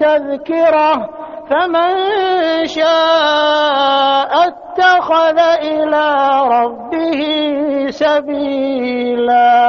تذكرة فمن شاء اتخذ إلى ربه سبيلا.